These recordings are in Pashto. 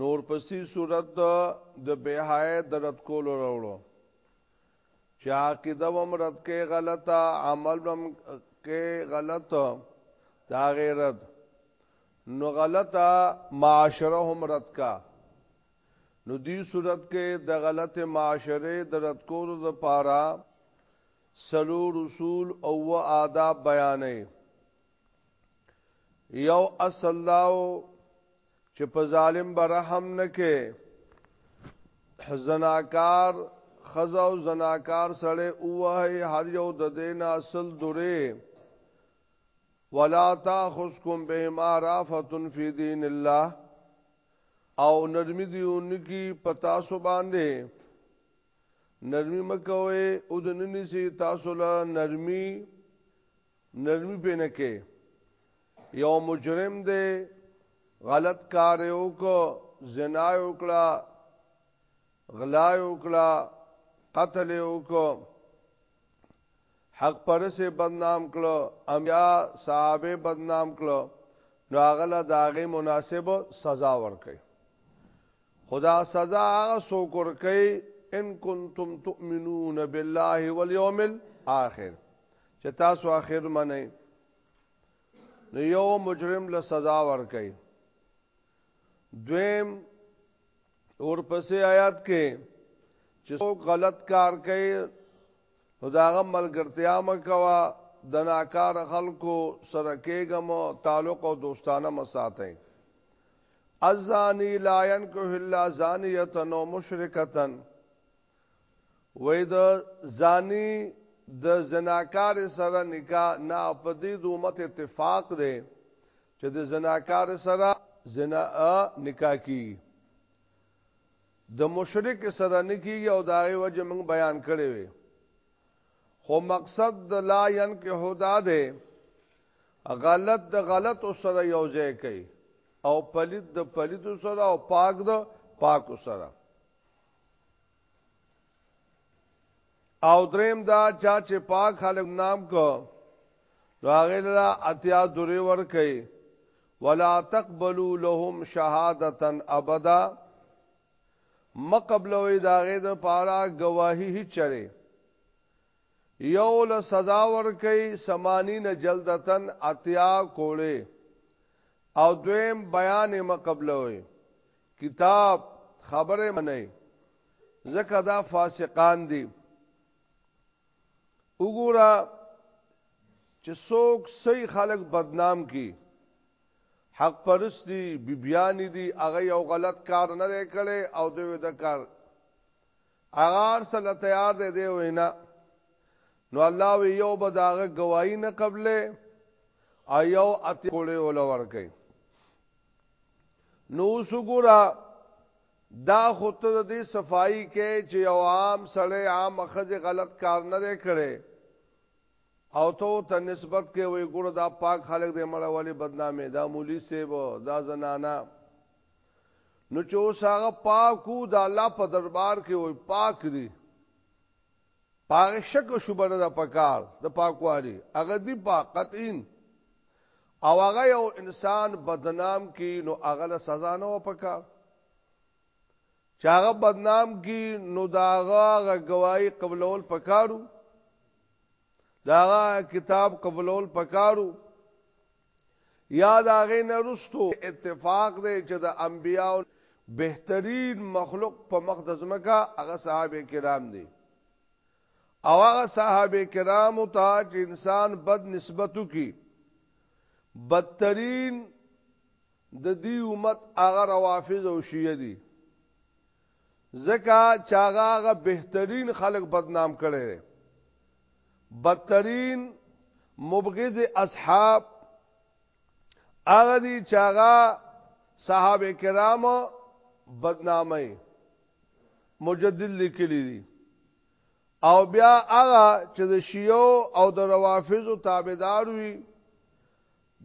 نور پسې صورت د بهای د رد کولو راوړو چې عقیده وم رد کې غلطه عمل وم کې غلط دا غیرت نو غلطه معاشره هم رد کا نو دی صورت کې د غلط معاشره د رد کولو لپاره سلو رسول او آداب بیانې یو اصل داو چې په ظالم برحم نه کې زناکار خزا او زناکار سره اوه هر یو د دین اصل دوره ولا تاخذکم بهما رافتن فی دین الله او نرمی دیونکی پتا سو باندې نرمی مکوي او د ننی سي تاسو له نرمی نرمی پې نه کې یو مجرم دی غلط کار یو کو زنا یو کړه غلا یو کړه قتل یو کو حق پر سے بدنام کړه امیا صحابه بدنام کړه نو هغه لا داغه مناسب سزا ورکړي خدا سزا هغه څوک ورکوي ان کنتم تؤمنون بالله واليوم الاخر چې تاسو اخر منئ نو یو مجرم له سزا ورکوي دویم ورپسې آیات کې چې څوک غلط کار کوي نو داغه ملګرتیا مکوا د ناکار خلکو سره کېګم تعلق او دوستانه مساتئ الزانی لا ينكح الا زانيه او مشرکه وې د زانی د زناکار سره نکاح نه په دې د امت اتفاق دی چې د زناکار سره زنا نکاح کی د مشرک سره نکیږي او دا غي وجه موږ بیان کړی وي خو مقصد د لا ينکه هدا ده غلط د غلط سره یو ځای کوي او پلید د پلید سره او پاک د پاک سره او دریم دا چا چې پاک خلق نام کو نو هغه لرا اتیا دوری ور کوي ولا تقبلوا لهم شهادتا ابدا مقبلوي داغه د پاره گواہی هیڅ چره یو له سزا ورکوي ثمانین جلدتا اتیا کوړې او دویم بیان یې مقبلوي کتاب خبره منئ ځکه دا فاسقان دي وګوره چې څوک صحیح خلک بدنام کی حق پرست دي بیبیانی دي هغه یو غلط کار نه کړي او دوی د کار اغار سره تیار دی دی وینا نو الله وی یو به داغه گواہی نه قبلې او یو اتی کوړې ول ورکې نو سګورا دا خود ته دې صفائی کې چې یو عام سړی عام اخذ غلط کار نه کړي او ته ته نسبت کې وي ګور دا پاک خلک دې مړه والی بدنامي دا مولوی سیب دا زنانا نو چې اوس هغه پاکو د الله په دربار کې وي پاک دي پاره شک شوبه نه پکار د پاکوالي هغه دی پاکتین او هغه یو انسان بدنام کی نو هغه له سزا نه و پکار چې هغه بدنام کی نو داغه گواہی قبلول پکارو داغه کتاب قبلول پکارو یا د هغې نه وروسته اتفاق دی چې د انبیاو بهترین مخلوق په مخ د ځمکه هغه صحابه کرام دي او هغه صحابه کرام ته چې انسان بد نسبتو کی بدترین د دې امت هغه روافض او شیعه دي ځکه چې هغه هغه بهترین خلق بدنام کړي دي بدترین مبغض اصحاب هغه دي چې هغه صحابه کرام بدنامي مجدد لیکلي دي او بیا هغه چې د شیعو او د روافضو تابعدار وي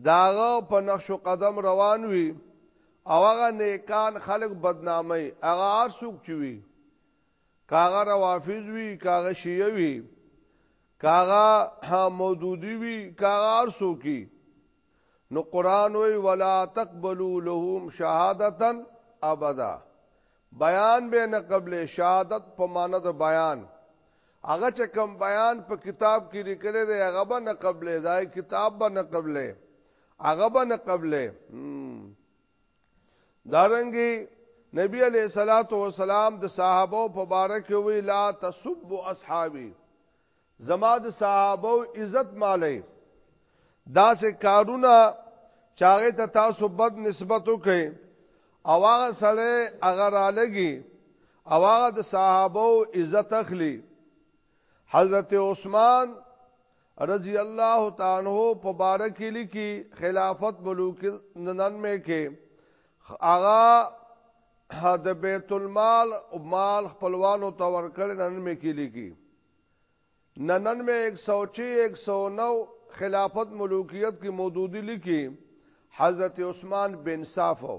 د هغه په نقش و قدم روان وي او هغه نیکان خلق بدنامي هغه هر څوک چې وي که هغه روافض وي که هغه شیعه وي که هغه مودودي وي که هغه هر څوک وي نو قران وی ولا تقبلوا لهم شهادتا ابدا بیان به نه قبل شهادت په معنی د بیان هغه چې کم بیان په کتاب کې لیکل دی هغه به نه قبلې دا کتاب به نه قبلې هغه به نه قبلې دارنګي نبی علیہ الصلات والسلام د صحابه په باره کې وی لا تسب اصحابي زما د صحابه او عزت مالای دا سه کارونه چاغه ته تاسو بد نسبت وکي او هغه سره هغه را لګي او هغه د صحابه او عزت اخلي حضرت عثمان رضی الله تعالی عنہ په بارک لیکي خلافت ملوک ننن مې کې هغه د بیت المال او مال خپلوانو تور کړ نن مې کې لیکي ننن میں ایک سو چھ ایک سو نو خلافت ملوکیت کی مودودی لکی حضرت عثمان بن صاف ہو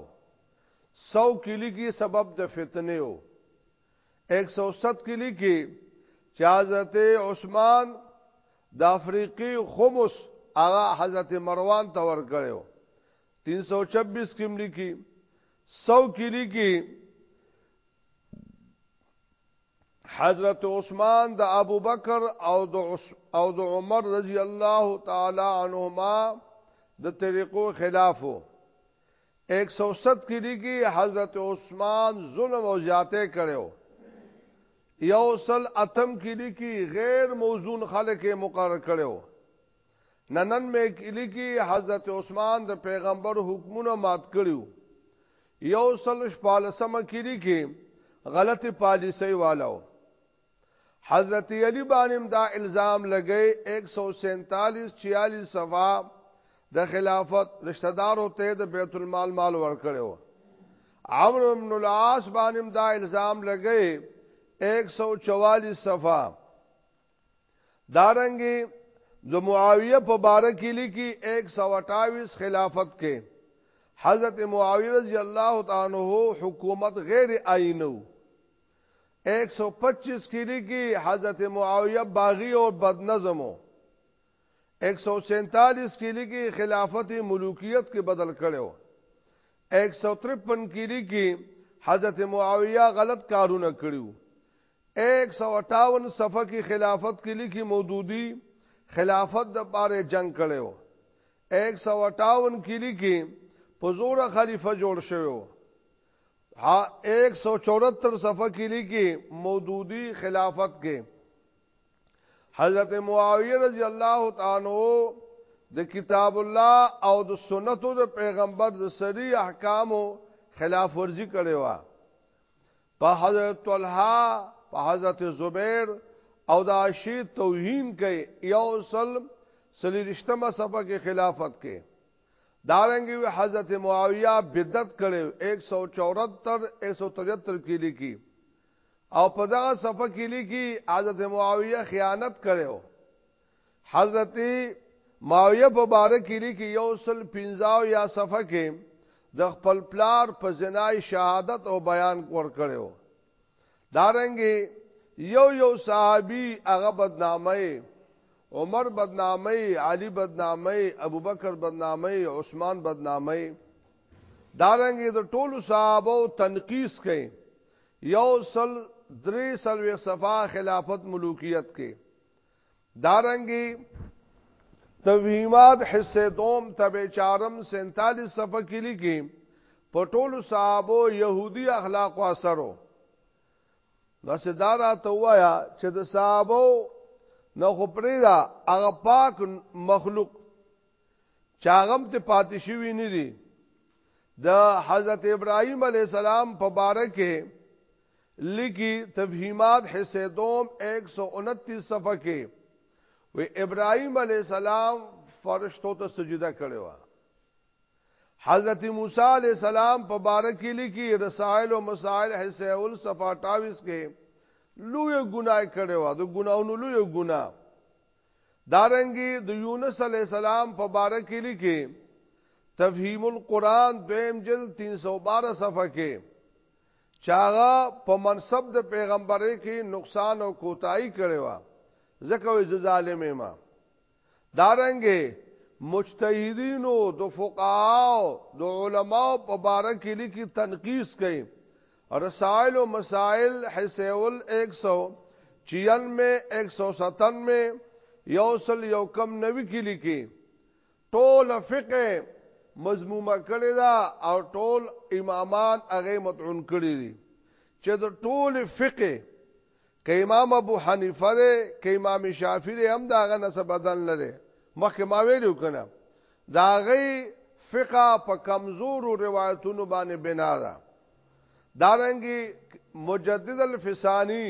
سو کی لکی سبب د فتنے ہو ایک سو ست کی لکی چا حضرت عثمان د افریقی خمس آغا حضرت مروان تور کرے ہو تین سو چبیس کم لکی سو کی لکی حضرت عثمان د ابوبکر او د او د عمر رضی الله تعالی عنهما د طریقو خلافو 107 کې دي کې حضرت عثمان ظلم او زیاته کړو یو سل اتم کې دي کې غیر موزون خلک مقرر کړو ننن مې کې دي کې حضرت عثمان د پیغمبر حکمونه مات کړو یو سل شپالسمه کې لیکي غلط پالیسي والو حضرت علی باندې دا الزام لګی 147 46 صفا د خلافت رشتہ دارو ته د بیت المال مال ورکړو عمرو بن العاص باندې دا الزام لګی 144 صفا دارنګي د معاویه په باره کې لیکي 128 خلافت کې حضرت معاویه رضی الله تعالی عنہ حکومت غیر آئینو 125 کې لیکي حضرت معاویه باغی او بدنظمو 147 کې لیکي خلافت ملوکیت کې بدل کړو 153 کې لیکي حضرت معاویه غلط کارونه کړیو ایک سو اټاون صفحه کی خلافت کی لیکی مودودی خلافت د پاره جنگ کړی و ایک سو اټاون کی لیکی په زور خلیفه جوړ شوی و ها ایک سو چورتر صفحه کی لیکی مودودی خلافت کې حضرت معاویه رضی الله تعالی عنہ د کتاب الله او د سنتو د پیغمبر د سری احکامو خلاف ورزی کړي وا په حضرت طلحه په حضرت زبیر او دا شی توهین کوي یو سلم سلی رشتمه صفه کې خلافت کې دارنګي حضرت معاویه بدعت کړو 174 173 کې لیکي او په دغه صفه کې لیکي حضرت معاویه خیانت کړو حضرت معاویه په باره کې لیکي یو سل پنځاو یا صفحه کې د خپل پلار په زنای شهادت او بیان کور کړو دارنګي یو یو صحابي هغه بدنامي عمر بدنامي علي بدنامي ابوبکر بدنامي عثمان بدنامي دارنګي د ټولو صحابه تنقیس کړي یو سل درې سلوي صفه خلافت ملوکیت کې دارنګي توهیمات حصے دوم تبع چارم 47 صفحه کې لیکي په ټولو صحابو يهودي اخلاق او اثرو بس دارا ته وایا چې د صحابو نو خو پریدا هغه پاک مخلوق چاغم ته پاتې شوی نه دي د حضرت ابراهيم عليه السلام په باره کې لکی تفهیمات حصہ دوم 129 صفحه کې وی ابراهیم علی السلام فرشتو ته سجده کړو حضرت موسی علی السلام په باره کې لیکي رسائل او مسائل حصہ اول صفحه 28 کې لوی ګناه کړو د ګناونو لوی ګناه دارنګي د یونس علی السلام په باره کې لیکي تفهیم القرآن دویم جلد 312 صفحه کې چې هغه په منصب د پیغمبرۍ کې نقصان او کوتاهي کړې و ځکه وې زه ظالم یم دارنګه مجتهدین او د فقهاو د علماو په باره کې لیکي تنقیس کوي رسائل او مسائل حسیول 196 میں 197 میں یوصل یو کم نوی کې لیکي ټول فقه مضمومه کړی دا او ټول امامان هغه متعون کړی دي چې د ټول فقه ک امام ابو حنیفه ده ک امام شافعی ده هم داغه نسب بدل نه ده مخکې ما ویلو کنه داغه فقه په کمزورو روایتونو باندې بنا ده دارنګي مجدد الفسانی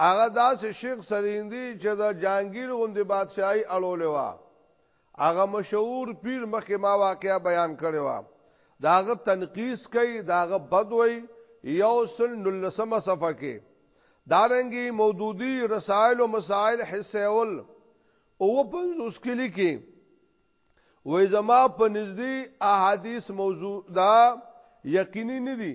هغه داسې شیخ سریندي چې د جهانګیر غوندې بادشاهي اړولې وه. هغه مشهور پیر مخکې ما واقعه بیان کړې وه. د هغه تنقیص کوي، د هغه بد وایي، یو سل نولسمه صفحه کې. دارنګې مودودي رسائل و مسائل حصه اول اووه پنځوس کې لیکي، وایي زما په نزدې احادیث موضوع ده، یقیني نه دي.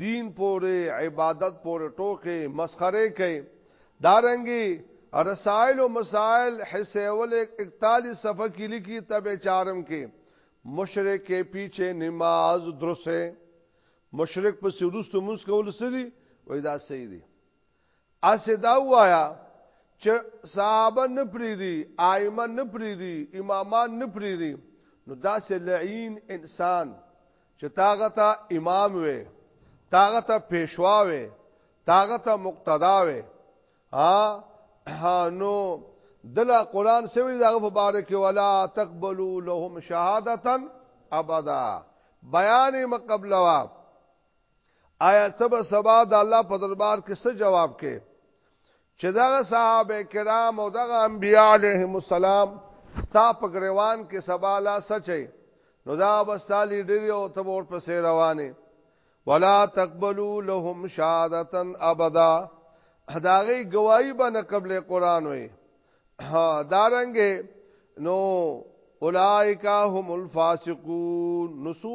دین پورې عبادت پورې ټوکې مسخره کوي دارنګي رسائل او مسائل حسیول 41 صفحه کې لیکي تبع چارم کې مشرک کې پیچھے نماز درسه مشرک په سروست موږ کول سری وای دا صحیح دی اسې دا ووايه چې صحابه نه پرېږدي، ائمه نه پرېږدي، امامان نه پرېږدي، نو داسې لعین انسان چې ته هغه ته امام وې، ته هغه ته پېشوا وې، ته هغه ته مقتدا وې، نو دلا قرآن څه ویلي د هغه په باره کې ولا تقبلو لهم شهادتا ابدا بیان یې مه قبلوه آیا ته به سبا د الله په دربار کې څه جواب کې چې دغه صحابه کرام او دغه انبیاء علیهم السلام ستا په غریوان کې سبا لا سچي نو دا بستالی ډیری او ته ور پسې روانه ولا تقبلوا لهم شهادتا ابدا هداغي گواہی باندې قبل قران وي دارنګه نو اولائک هم الفاسقون نسو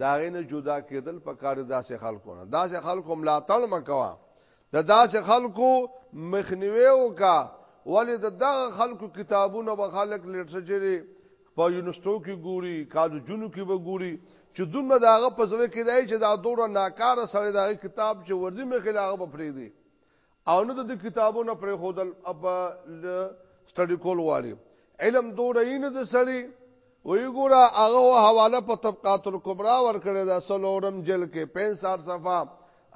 دا غي نه جدا کېدل په کار داسې خلکو نه داسې خلکو ملاتړ مکوا د داسې خلکو مخنیوي وکا ولې د دغه خلکو کتابونه به خلک لټرچر په یونیورسيټو کې ګوري کالجونو کې به ګوري چې دومره داغه پزړه کې دی چې دا دوره ناکاره سره داغه کتاب چې ورځي مخې لاغه په پرې دی او نه د کتابونو پرېښودل اب سټډي کول غواړي علم دوره یې نه د سړی وی ګوره هغه حواله په طبقات الکبرى ور کړی دا سلورم جل کې 65 صفه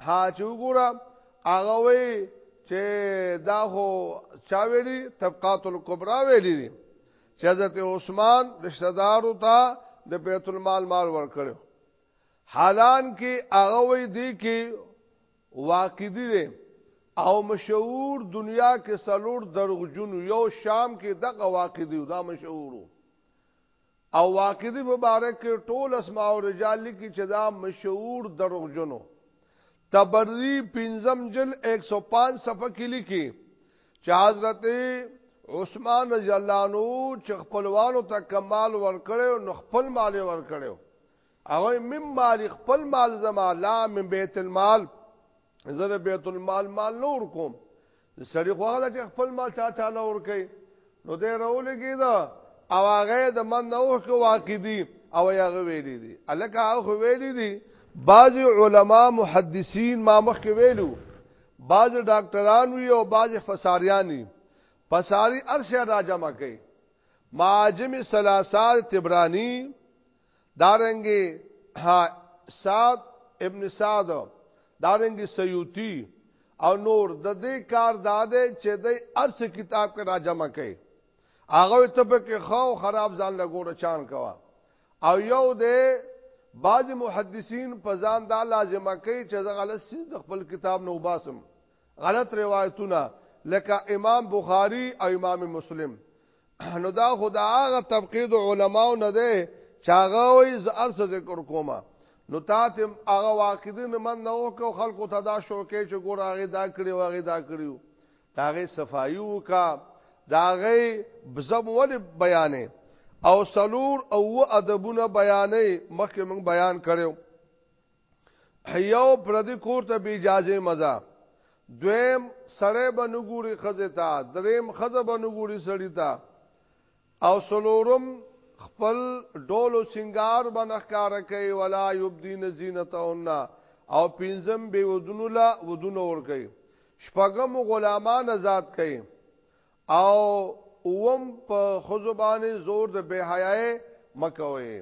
ها چې ګوره هغه وی چې دا هو چا ویلي طبقات الکبرى ویلي چې حضرت عثمان رشتہ دار او تا د بیت المال مال ور کړو حالان کې هغه وی دی کې واقدی دی او مشهور دنیا کې سلور درغجون یو شام کې دغه واقدی دا مشهور او واقدی په باره کې ټول اسماء او رجال لیکي چې دا مشهور درغجنو تبری پنځم جل 105 صفحه کې لیکي چې حضرت عثمان رضی الله عنه چې خپلوانو ته کمال ورکړو نو خپل مال ورکړو هغه مم مال خپل مال زما لا من بیت المال زره بیت المال مال نور کوم سړي خو هغه چې خپل مال چا چا لور کوي نو دې راولګي دا او هغه د من نو کو واقع دي او هغه ویلي دي الکه هغه ویلي دي بعض علما محدثین ما مخ کې ویلو بعض ډاکټران وی او بعض فساریان وی فساری ارشه را جمع کوي معاجم سلاسال تبرانی دارنګي ها سعد ابن سعد دارنګي سیوطی او نور د دې کار داده چې د ارس کتاب کې راجمه کړي هغه ته په کې خو خراب ځان لګور چان کوا او یو دې بعض محدثین په ځان دا لازمه کوي چې زه غلط سیز د خپل کتاب نو باسم غلط روایتونه لکه امام بخاری او امام مسلم نو دا خدا هغه طبقه د علماو نه ده چاغه وي ز ارس ذکر کوما نو تاسو هغه واقعي نه من نه وکاو خلکو ته دا شوکې چې ګور هغه دا کړی او هغه دا کړیو داغه صفایي وکا داغه بزم ول بیانې او سلور او ادبونه بیانې مخکې موږ بیان کړو یو پردی کور ته بی اجازه مزه دویم سړی به نګوري خزه تا دریم خزه به نګوري سړی تا او سلورم خپل ډولو سنگار به نخکار کوي ولا یبدین زینتهن او پنځم به ودونو لا ودونو ور کوي شپږم غلامان آزاد کوي او اوم په خزبانه زور د بے حیاي مکوي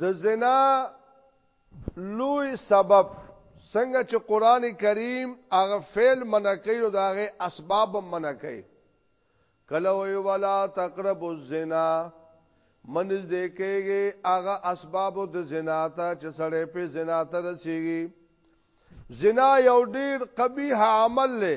د زنا لوی سبب څنګه چې قران کریم هغه فعل منع کوي او داغه اسباب منع کوي کله وی ولا تقرب الزنا منځ دې کېږي هغه اسباب د زنا ته چې سړې په زنا ته رسیږي زنا یو ډیر قبیح عمل له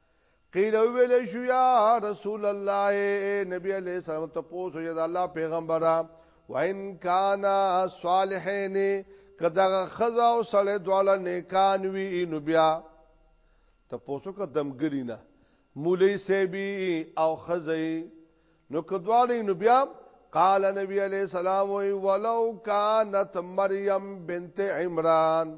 قیل ویل شو یا رسول الله نبی علیہ السلام ته پوسو یا الله پیغمبره وان کان صالحین کدا خزا او سړی دواله نیکان وی نو بیا ته پوسو ک دمګری نه مولی سیبی او خزی نو کدواله نو بیا قال نبی علیہ السلام ولو کانت مریم بنت عمران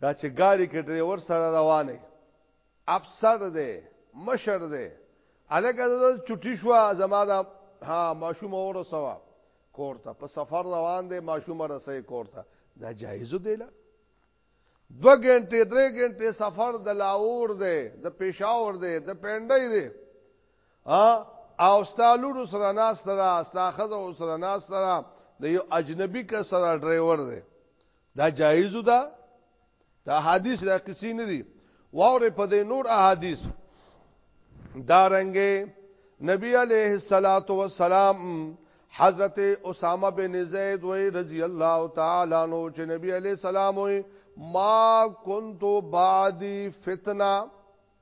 دا چې ګاډي کې ډرایور سره روانه افسر دی مشر دی الګا د چټي شو زما دا ها ماشوم اور سوا کوړه په سفر روان دی ماشوم رسې کوړه دا جایز دی لا دو غنټه درې غنټه سفر د لاور دی د پېښور دی د پندای دی ا او ستالونو سره ناس ترا ستا خزه سره ناس ترا د یو اجنبي کا سره ډرایور دی دا جایز ده دا حدیث را کسی نه دی واورې په دې نور احادیث دا رنګه نبی علیہ الصلات والسلام حضرت اسامه بن زید وی رضی الله تعالی عنہ چې نبی علیہ السلام وی ما كنت بعدي فتنه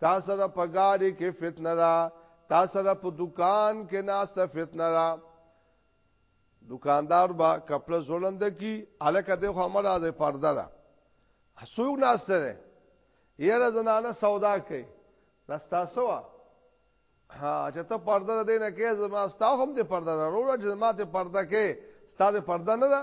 تا سره په ګاډي کې فتنه را تا سره په دکان کې ناسته فتنه را دکاندار با کپل زولند کی الکه د خو امر از پرده را سوق ناسته نه یره زنانه سودا کوي رستا سوا ها چې ته پرده دې نه کې زما ستا هم دې پرده نه وروړه چې ما ته پرده کې ستا دې پرده نه ده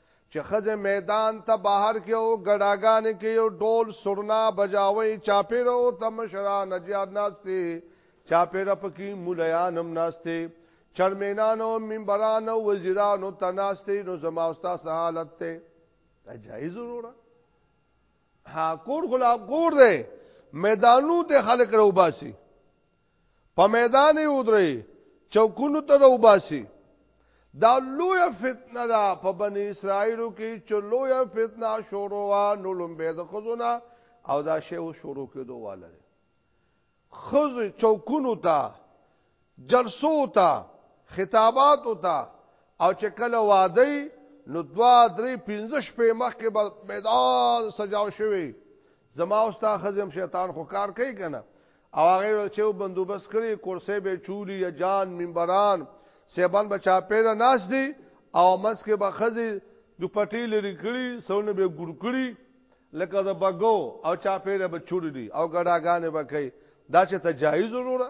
چې خزه میدان ته بهر کې او ګډاګانې کې یو ډول سرنا بجاوي چاپیر او تمشرا نجیاد ناشته چاپیر پکې مولایانم ناشته چرمنانو منبرانو وزیرانو تناشته نو زما استاد حالت ته دا جایز وروړه ها کور غلا ګور دی میدانو ته خلک روباسي په میدان یې ودرئ، چوکونو ته د وباسي. دا لویه فتنه ده په بني اسرائیلو کې چې لویه فتنه شروع وه نو لومبی د ښځو نه او دا شی اوس شروع کېدو واله دی ښځې چوکونو ته جلسو ته خطاباتو ته او چې کله واده نو دوا درې پنځه شپې مخکې به میدان سجاو شوی زما اوستا خزم شیطان خو کار کوي کنه او هغه ول چې بندوبست کړي کورسې به چولی یا جان منبران سیبان به چا پیدا ناش دي او مس کې به خزي دوپټي لري کړي سونه به ګور کړي لکه د بګو او چا پیدا به چولی دي او ګډاګانې به کوي دا چې ته جایز وروره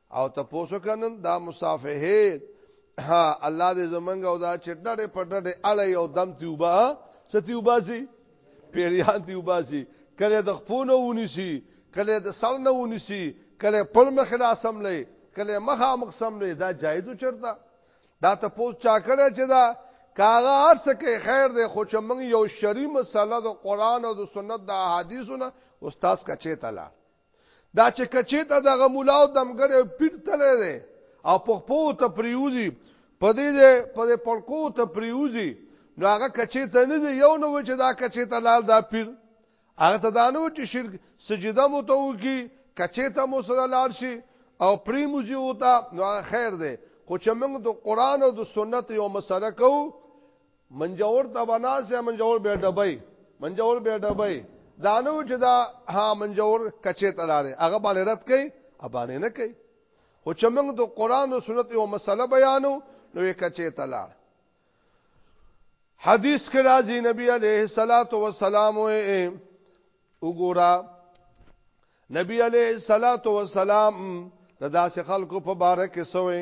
او ته پوسو کنن دا مصافحه ها الله دې زمنګ او دا چې ډډه په ډډه اړه یو دم تیوبا ستیوبا سي پیریان تیوبا سي کله د خپونه ونی سي کله د سر نه ونی سي کله پر مخ نه سم لې کله مخه مخ سم لې دا جایز چرتا دا ته پوس چا کړه چې دا کاغه ارس کې خیر دې خو چې موږ یو شری مسله د قران او د سنت د احادیثو نه استاد کچې تلا دا چې کچې ته دغه مولا او دمګر او پیر تللی دی او په خپو ته پریوزي په دې په دې پړکو ته پریوزي نو هغه کچې ته نه دی یو نو چې دا کچې ته لال دا پیر هغه ته دانو چې شرک سجده مو ته وکي کچې ته مو سره لال شي او پریموزي وتا نو خیر دی خو چې موږ د قران او د سنت یو مسله کوو منجور ته بناس یا منجور به ډبای منجور به ډبای دانو چې دا ها منجور کچې تلاله هغه باندې رد کړي ابانه نه کوي خو چې موږ د قران او سنت یو مسله بیانو نو یې کچې تلار حدیث کې راځي نبی عليه الصلاة والسلام وګورا نبی عليه الصلاة والسلام د داسې خلکو په باره کې سوې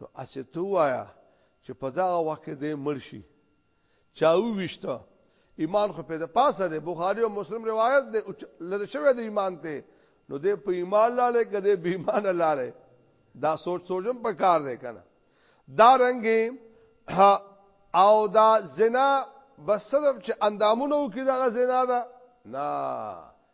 نو اسه تو وایا چې په دا وخت دې مرشي چاو وشته ایمان خو په پاسه ده بخاری او مسلم روایت ده لری شوی د ایمان ته نو دې په ایمان لاله کده به ایمان لاله دا سوچ سوچم په کار ده کنه دا رنګي او دا زنا بس صرف چې اندامونو کې دا زنا ده نه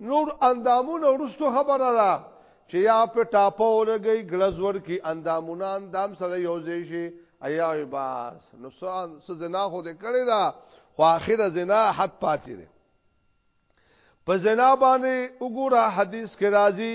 نور اندامونه ورستو خبره ده چې یا په ټاپه ورګي ګلز ورکی اندامونه اندام سره یوځي شي ایا باس نو څه زنا خو دې کړی دا خو اخره زنا حد پاتې ده په زنا باندې وګوره حدیث کې راځي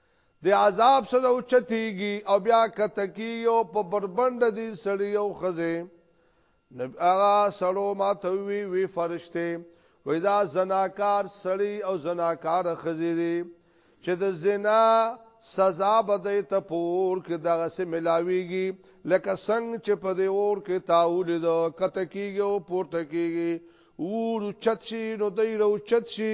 د عذاب سره اوچتیږي او بیا کته کیږي او په بربنډ دي سړی او خزه نبی هغه سړو ما ته وی وی فرشته وی دا زناکار سړی او زناکار خزيري چې د زنا سزا بده ته پور کې دغه سه ملاويږي لکه څنګه چې په دې اور کې تاول د کته کیږي او پورته کیږي ور چت شي نو دای رو چت شي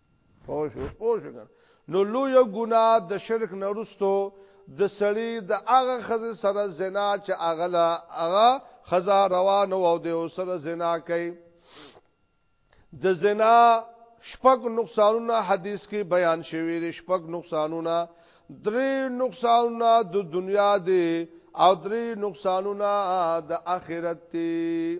پوه شو پوه شو نو لوی ګناه د شرک نه رستو د سړی د هغه خزه سره زنا چې هغه لا هغه خزه روان او د سره زنا کوي د زنا شپږ نقصانونه حدیث کې بیان شوی دی شپږ نقصانونه درې نقصانونه د دنیا دی او درې نقصانونه د آخرت دی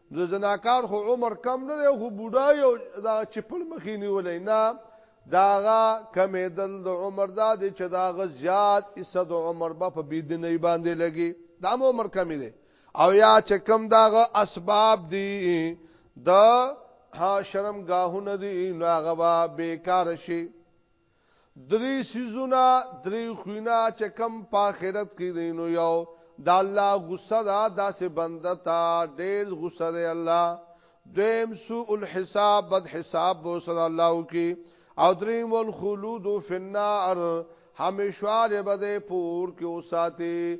د زناکار خو عمر کم نه دی خو بوډا یو دا چپل مخې نیولې نه داغه کمې دل د عمر دا دی چې داغه زیات ایسه د عمر به په بيدنې باندې لګي دا مو عمر کمې دی او یا چې کم داغه اسباب دی د ها شرم گاهونه دی نو هغه به بیکار شي دری سیزونه دری خوینا چې کم په آخرت کې دی نو یو دا الله غصه دا داسې بنده تا ډېر غصه دی الله دیم سوء الحساب بد حساب بو صلی الله کی او دریم الخلود فی النار همیشوار بده پور کې اوساته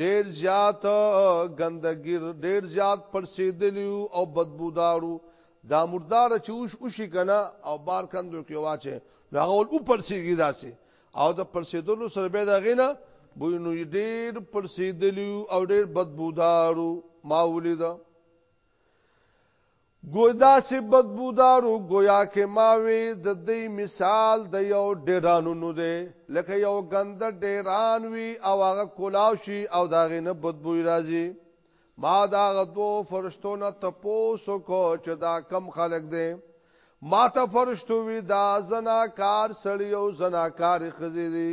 ډیر زیات ګندګیر ډیر زیات پړسیدلیو او بدبودارو دا مردار چې اوش اوشي کنه او بار کندو کې واچي نو هغه ول او پړسیږي داسې او د پړسیدلو سره به دا غینه بو نو ډیر پړسیدلیو او ډیر بدبودارو ما ولیدا ګوی داسې بدبودارو ګویا که ما وی د دی مثال د یو ډیرانونو دی لکه یو ګنده ډیران وی او هغه کولاو شي او د هغې نه بدبوی راځي ما د هغه دوو فرشتو نه تپوس وکړو چې دا کم خلک دی ما ته فرشتو وی دا زناکار سړی او زناکارې ښځې دي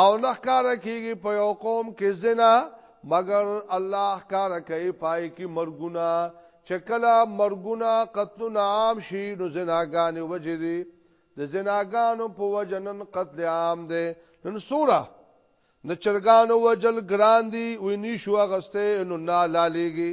او نه ښکارا کیږي په یو قوم کې زنا مگر الله ښکارا کوي پای کې مرګونه چې کله مرګونه قتلونه عام شي نو زناګانې وجې دي د زناګانو په وجه نن قتل عام دی نن سوره د چرګانو وجل ګران دي ویني شو غسته نو نه لالیږي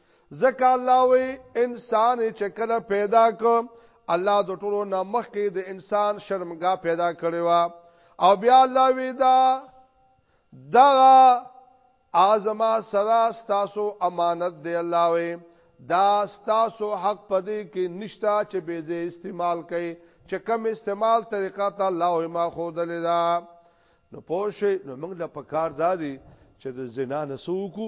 ځکه الله وی انسان چې کله پیدا ک الله د ټولو نه مخکې د انسان شرمګا پیدا کړی و او بیا الله وی دا دغه اعظما سرا ستاسو امانت دی الله وی دا ستاسو حق پدې کې نشتا چې به زه استعمال کړي چې کم استعمال طریقه ته الله ما خو دلیدا نو پوه نو موږ له پکار دادی چې د زنا نسوکو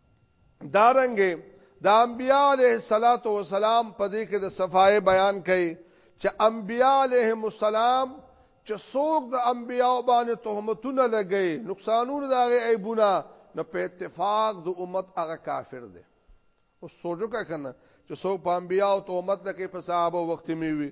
دارنګه د دا انبیاء علیه الصلاۃ والسلام په دې کې د صفای بیان کړي چې انبیاء علیه السلام چې څوک د انبیاء باندې تهمتونه لګي نقصانونه داغه عیبونه نو په اتفاق د امت هغه کافر دی او سوچو کا کنه چې څوک په انبیاء او تهمت لګي په صحابه وخت می وي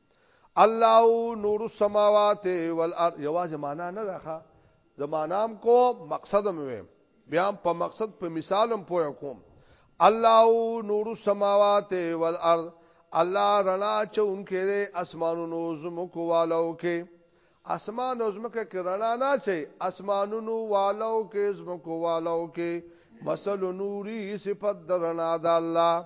الله نور السماوات والارض یوازې معنا نه راخه زمانام کو مقصد مې ویم بیا په مقصد په مثالم پوه کوم الله نور السماوات والارض الله رڼا چونکې د اسمانونو زمکو والو کې اسمان او زمکه کې رڼا نه چي اسمانونو والو کې زمکو والو کې مثل نوري صفت درنا د الله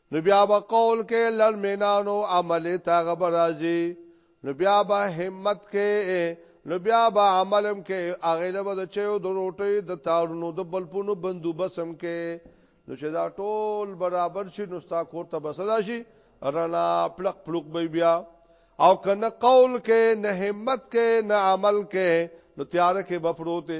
نو بیا به قول کې لړمینانو عمل ته غبرازي نو بیا به همت کې نو بیا به عملم کې هغه له بده چې د روټي د تارونو د بلپونو بندوبسم کې نو چې دا ټول برابر شي نو ستا کور ته بسلا شي رنا پلق پلق به بیا او کنه قول کې نه همت کې نه عمل کې نو تیار کې بفروته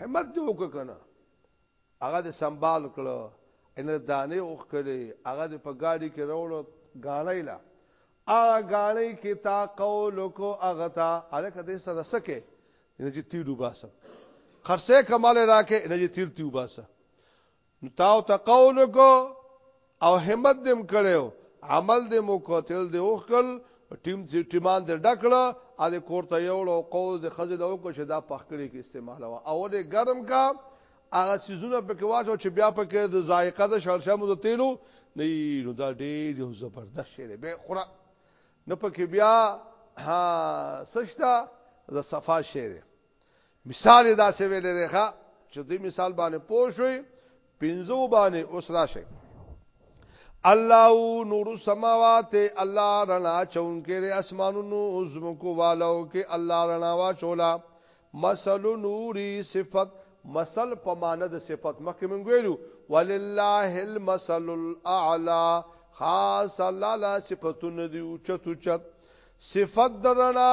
همت دې وکړه کنه هغه دې سنبال کړو ان دانه اوخ کړي هغه دې په ګاډي کې وروړو غاڼې لا هغه غاڼې کې تا قول کو هغه تا الکه دې سره سکه ان چې تیډو باسه خرڅه کمال راکې ان چې تیر تیو باسه نو تاو ته قول کو او همت دم کړو عمل دې مو کوتل دې اوخکل ټیم چې ټیمان دې ډکړه ا دې کوړته یو لو قوز دې خزې لو کو چې دا پخکړې کې استعمال وا او دې ګرم کا هغه سيزونه پکې واچو چې بیا پکې د ذایقه د شړشه مو د تیلو نه نو دا ډېر یو زبردست شی دی به خورا نه پکې بیا ها سشتا د صفا شی دی مثال دا څه ویل دی ښا چې دې مثال باندې پوه شوي پنځو باندې اوس راشه الله نور السماوات الله رڼا چونکې د اسمانونو زمکو والو کې الله رڼا وا چولا مثل نوري صفت مثل په معنی د صفت مخکې مونږ ویلو ولله المثل الاعلى خاص الله لا صفاتونه دی او چتو چت صفت درنا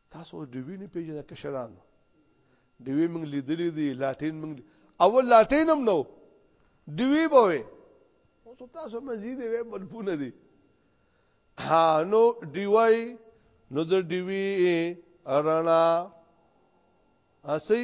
تاسو اوس ډیوی نه پیژنه کشران ډیوی موږ لیدلې دي لاټین موږ اول لاټین هم نو ډیوی به وي اوس تاسو مزید وي بلپونه دي ها نو ډیوی نو د ډیوی ارانا اسی